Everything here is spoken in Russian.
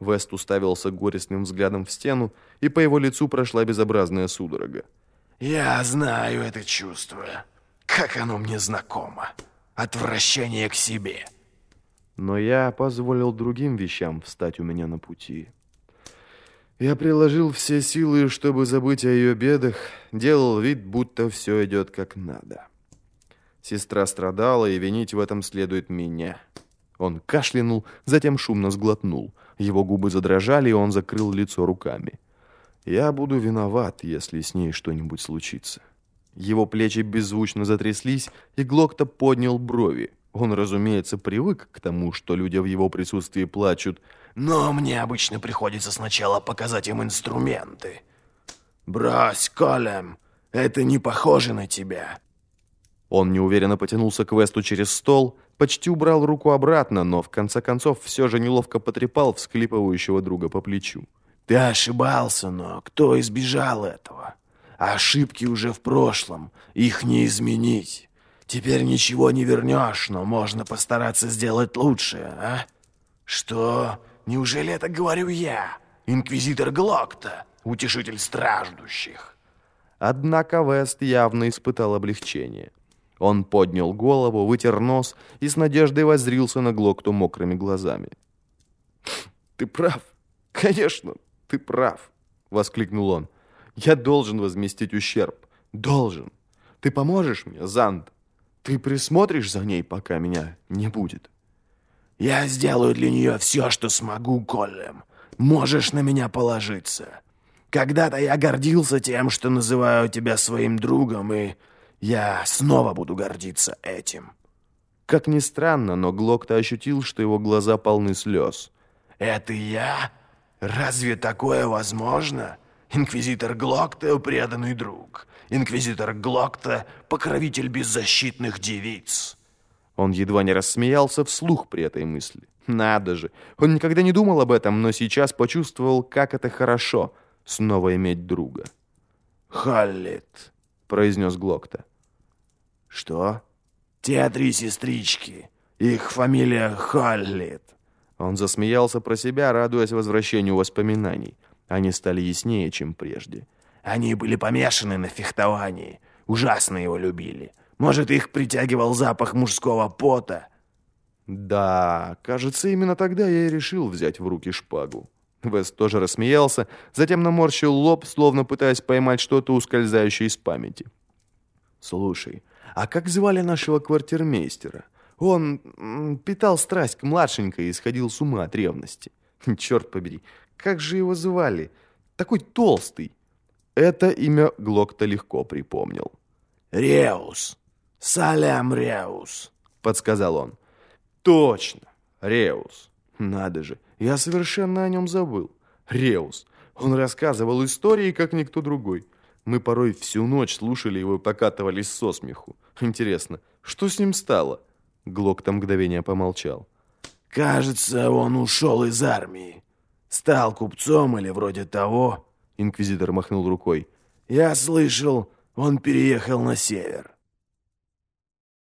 Вест уставился горестным взглядом в стену, и по его лицу прошла безобразная судорога. «Я знаю это чувство. Как оно мне знакомо. Отвращение к себе». Но я позволил другим вещам встать у меня на пути. Я приложил все силы, чтобы забыть о ее бедах, делал вид, будто все идет как надо. Сестра страдала, и винить в этом следует меня. Он кашлянул, затем шумно сглотнул. Его губы задрожали, и он закрыл лицо руками. Я буду виноват, если с ней что-нибудь случится. Его плечи беззвучно затряслись, и Глокта поднял брови. Он, разумеется, привык к тому, что люди в его присутствии плачут. «Но мне обычно приходится сначала показать им инструменты». «Брось, Колем, это не похоже на тебя». Он неуверенно потянулся к Весту через стол, почти убрал руку обратно, но в конце концов все же неловко потрепал всклипывающего друга по плечу. «Ты ошибался, но кто избежал этого? Ошибки уже в прошлом, их не изменить. Теперь ничего не вернешь, но можно постараться сделать лучше, а? Что? Неужели это говорю я, инквизитор Глокта, утешитель страждущих?» Однако Вест явно испытал облегчение. Он поднял голову, вытер нос и с надеждой воззрился на Глокту мокрыми глазами. «Ты прав. Конечно, ты прав», — воскликнул он. «Я должен возместить ущерб. Должен. Ты поможешь мне, Занд? Ты присмотришь за ней, пока меня не будет?» «Я сделаю для нее все, что смогу, Коллем. Можешь на меня положиться. Когда-то я гордился тем, что называю тебя своим другом, и я снова буду гордиться этим». Как ни странно, но Глокта ощутил, что его глаза полны слез. «Это я? Разве такое возможно? Инквизитор Глокта — преданный друг. Инквизитор Глокта — покровитель беззащитных девиц». Он едва не рассмеялся вслух при этой мысли. Надо же, он никогда не думал об этом, но сейчас почувствовал, как это хорошо — снова иметь друга. «Халлит», — произнес Глокта. «Что?» «Те три сестрички. Их фамилия Халлит». Он засмеялся про себя, радуясь возвращению воспоминаний. Они стали яснее, чем прежде. «Они были помешаны на фехтовании. Ужасно его любили. Может, их притягивал запах мужского пота?» «Да, кажется, именно тогда я и решил взять в руки шпагу». Вест тоже рассмеялся, затем наморщил лоб, словно пытаясь поймать что-то ускользающее из памяти. «Слушай, а как звали нашего квартирмейстера? Он питал страсть к младшенькой и сходил с ума от ревности. Черт побери, как же его звали? Такой толстый. Это имя Глокта легко припомнил. «Реус. Салям Реус», — подсказал он. «Точно, Реус. Надо же, я совершенно о нем забыл. Реус. Он рассказывал истории, как никто другой. Мы порой всю ночь слушали его и покатывались со смеху. Интересно, что с ним стало?» Глок там мгновение помолчал. «Кажется, он ушел из армии. Стал купцом или вроде того». Инквизитор махнул рукой. «Я слышал, он переехал на север».